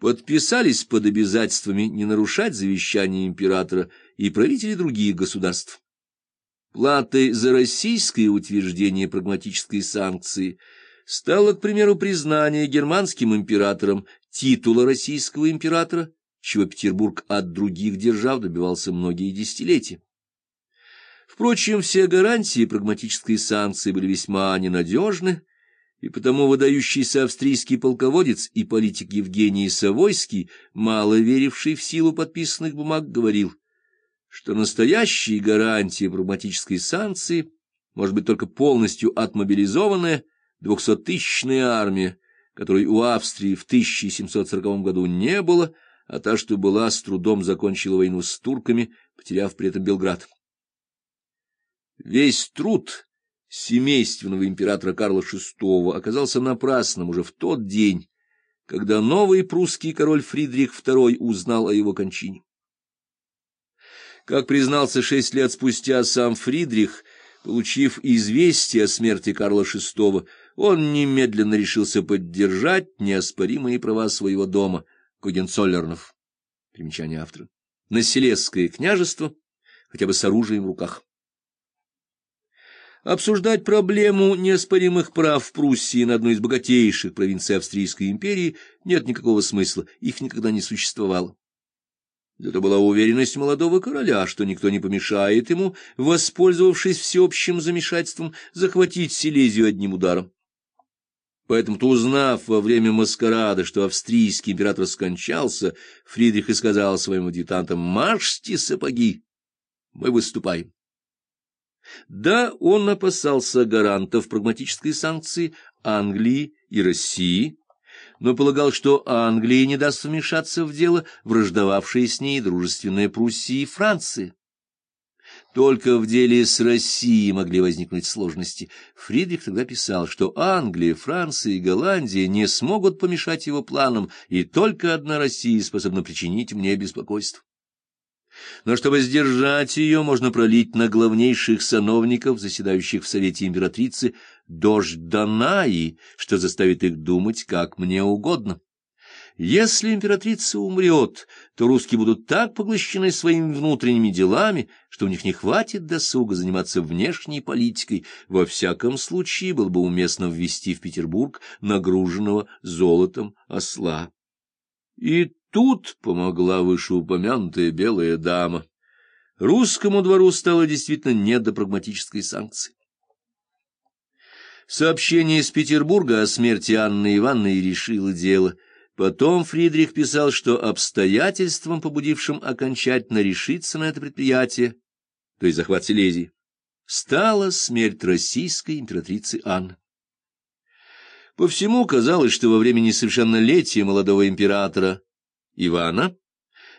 подписались под обязательствами не нарушать завещание императора и правители других государств. Платой за российское утверждение прагматической санкции стало, к примеру, признание германским императором титула российского императора, чего Петербург от других держав добивался многие десятилетия. Впрочем, все гарантии прагматической санкции были весьма ненадежны, и потому выдающийся австрийский полководец и политик Евгений Савойский, мало веривший в силу подписанных бумаг, говорил, что настоящие гарантии прагматической санкции может быть только полностью отмобилизованная двухсоттысячная армия, которой у Австрии в 1740 году не было, а та, что была, с трудом закончила войну с турками, потеряв при этом Белград. Весь труд семейственного императора Карла VI оказался напрасным уже в тот день, когда новый прусский король Фридрих II узнал о его кончине. Как признался шесть лет спустя сам Фридрих, получив известие о смерти Карла VI, он немедленно решился поддержать неоспоримые права своего дома, Когенцоллернов, примечание автора, на Селесское княжество, хотя бы с оружием в руках. Обсуждать проблему неоспоримых прав Пруссии на одной из богатейших провинций Австрийской империи нет никакого смысла, их никогда не существовало. Это была уверенность молодого короля, что никто не помешает ему, воспользовавшись всеобщим замешательством, захватить Силезию одним ударом. Поэтому-то, узнав во время маскарада, что австрийский император скончался, Фридрих и сказал своим адъютантам «Маршьте сапоги, мы выступаем». Да, он опасался гарантов прагматической санкции Англии и России, но полагал, что Англия не даст вмешаться в дело враждовавшие с ней дружественные Пруссии и Франции. Только в деле с Россией могли возникнуть сложности. Фридрих тогда писал, что Англия, Франция и Голландия не смогут помешать его планам, и только одна Россия способна причинить мне беспокойство. Но чтобы сдержать ее, можно пролить на главнейших сановников, заседающих в Совете Императрицы, дождь Данаи, что заставит их думать, как мне угодно. Если императрица умрет, то русские будут так поглощены своими внутренними делами, что у них не хватит досуга заниматься внешней политикой. Во всяком случае, было бы уместно ввести в Петербург нагруженного золотом осла. И тут помогла вышеупомянутая белая дама. Русскому двору стало действительно не до прагматической санкции. Сообщение из Петербурга о смерти Анны Ивановны решило дело. Потом Фридрих писал, что обстоятельством, побудившим окончательно решиться на это предприятие, то есть захват Силезии, стала смерть российской императрицы Анны. По всему казалось, что во время несовершеннолетия молодого императора Ивана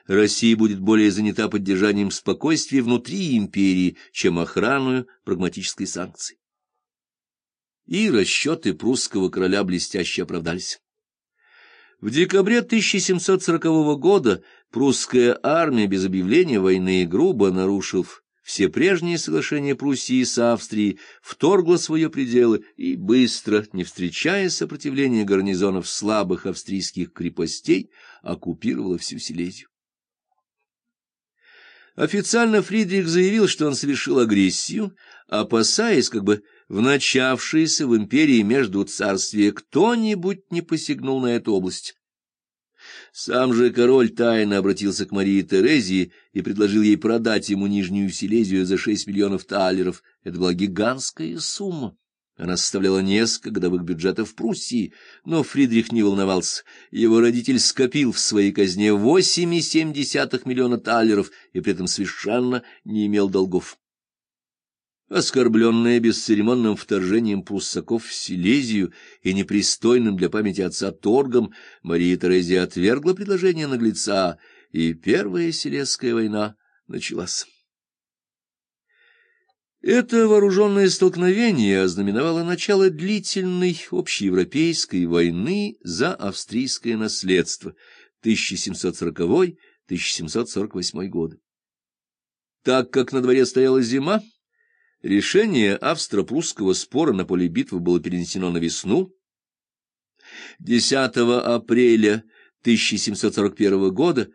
Россия будет более занята поддержанием спокойствия внутри империи, чем охраной прагматической санкции. И расчеты прусского короля блестяще оправдались. В декабре 1740 года прусская армия без объявления войны грубо нарушив все прежние соглашения Пруссии с Австрией, вторгла свои пределы и быстро, не встречая сопротивления гарнизонов слабых австрийских крепостей, оккупировала всю Силезию. Официально Фридрих заявил, что он совершил агрессию, опасаясь, как бы в начавшееся в империи между царствия кто-нибудь не посягнул на эту область. Сам же король тайно обратился к Марии Терезии и предложил ей продать ему Нижнюю Силезию за шесть миллионов талеров. Это была гигантская сумма. Она составляла несколько годовых бюджетов Пруссии, но Фридрих не волновался. Его родитель скопил в своей казне восемь и семь десятых миллиона талеров и при этом совершенно не имел долгов. Оскорбленная бесцеремонным вторжением пруссаков в Силезию и непристойным для памяти отца торгом, Мария Терезия отвергла предложение наглеца, и Первая Силезская война началась. Это вооруженное столкновение ознаменовало начало длительной общеевропейской войны за австрийское наследство 1740-1748 годы. Так как на дворе стояла зима, Решение австро-прусского спора на поле битвы было перенесено на весну. 10 апреля 1741 года